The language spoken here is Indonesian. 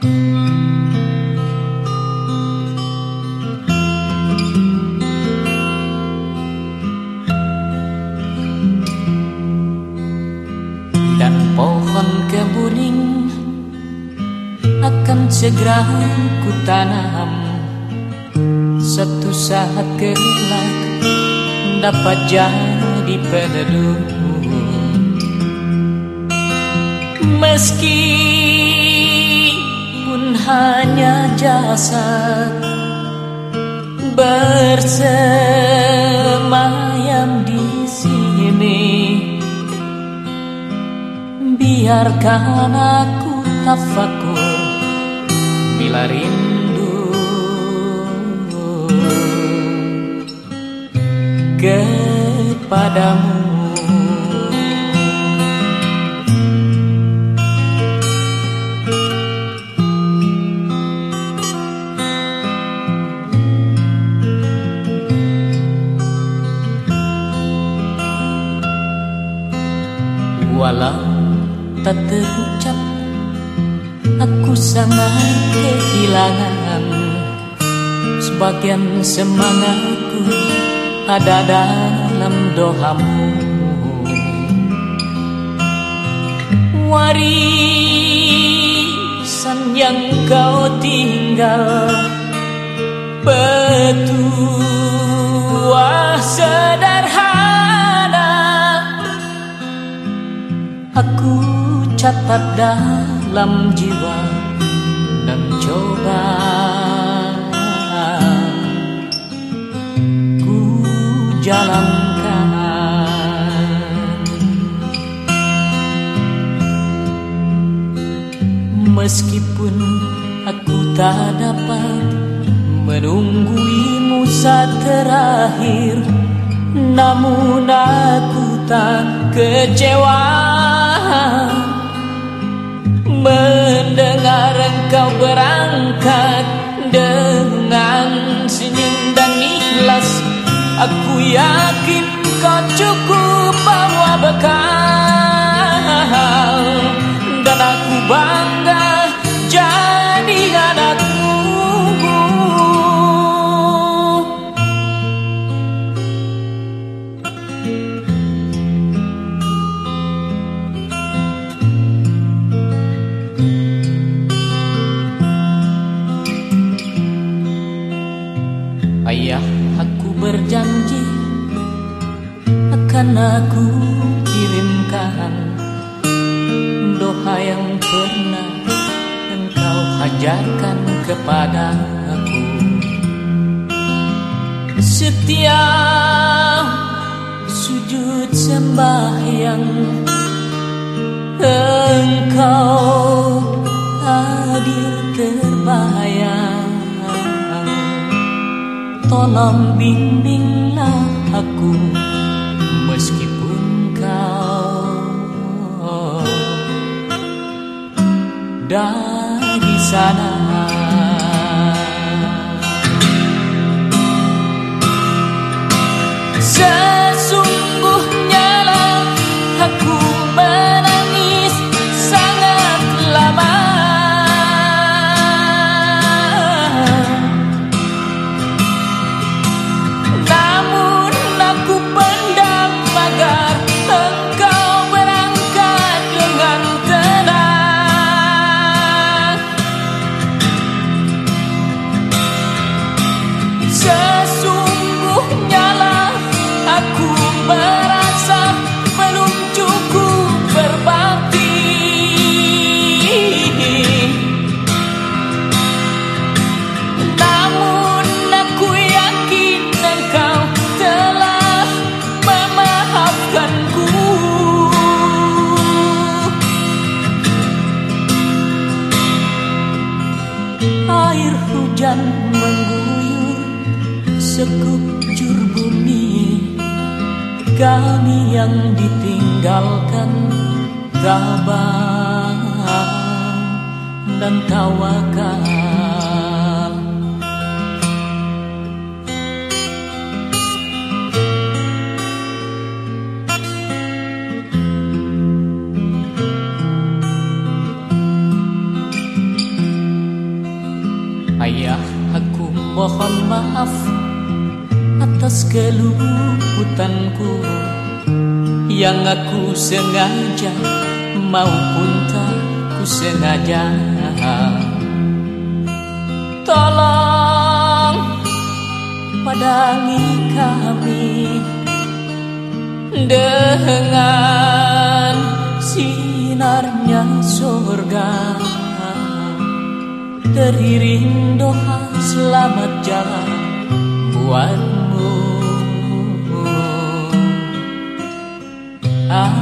Dan pohon kebuning akan segera ku tanam. Satu saat kelak dapat jadi peneduh. Meski hanya jasad bersemayam di sini. Biarkan aku tafakur bila rindu. Kepadamu Walau tak terucap Aku sangat kehilangan. Sebagian semangatku ada dalam doamu. Warisan yang kau tinggal Petua sederhana catat dalam jiwa dan coba. Ku jalankan. Meskipun aku tak dapat menungguimu saat terakhir Namun aku tak kecewa berangkat dengan senyum dan ikhlas. Aku yakin kau cukup Aku berjanji Akan aku kirimkan Doa yang pernah engkau ajarkan kepada aku. Setiap sujud sembahyang Engkau Tolong bimbinglah aku Meskipun kau Dari sana sekujur bumi Kami yang ditinggalkan tabah dan tawakal. Ayah aku mohon maaf atas keluputanku Yang aku sengaja maupun tak ku sengaja. Tolong padangi kami dengan sinarnya surga teriring doa selamat jalan buat Ah.